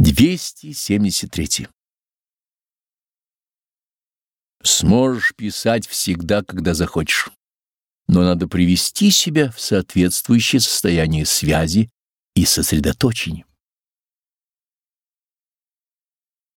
273. Сможешь писать всегда, когда захочешь, но надо привести себя в соответствующее состояние связи и сосредоточения.